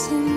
listen.